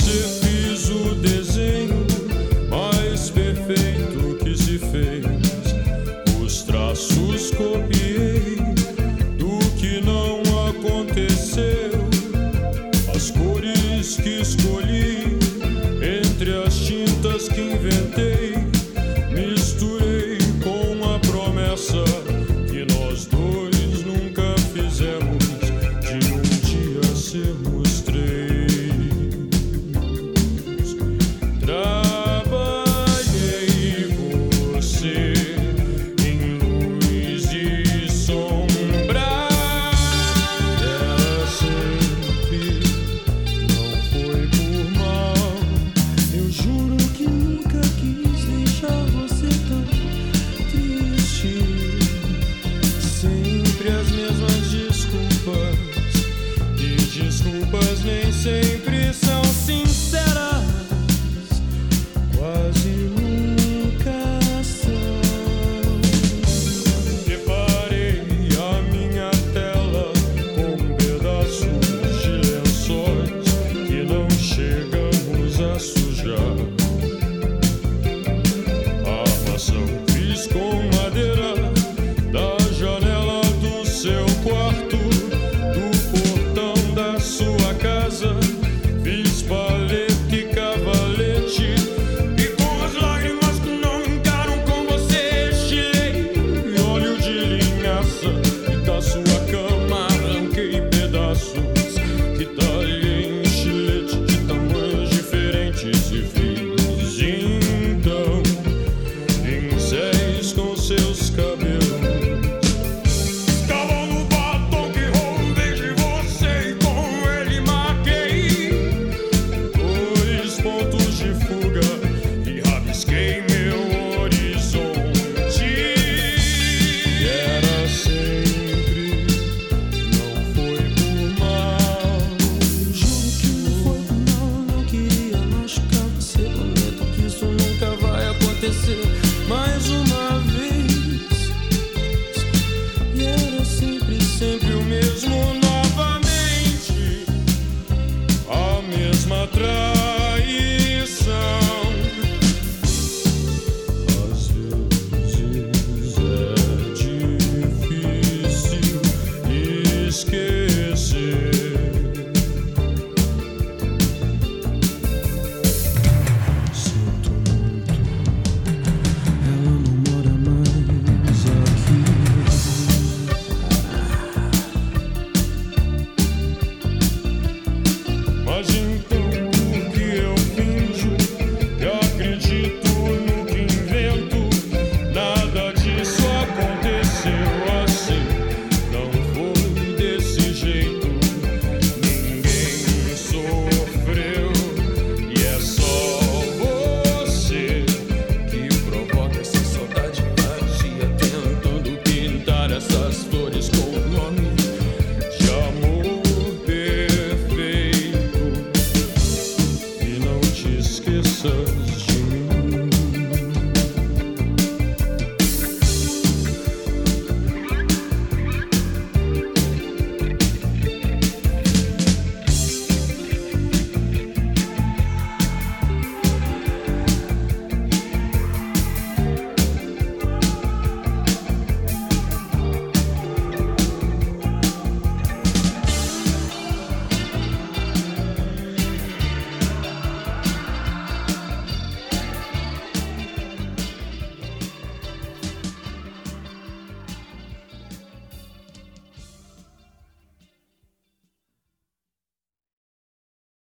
você fiz o desenho mais perfeito que se fez. Os traços copiei do que não aconteceu. As cores que escolhi entre as tintas que inventei, misturei com a promessa que nós dois nunca fizemos de um dia sermos. atrás. essas flores.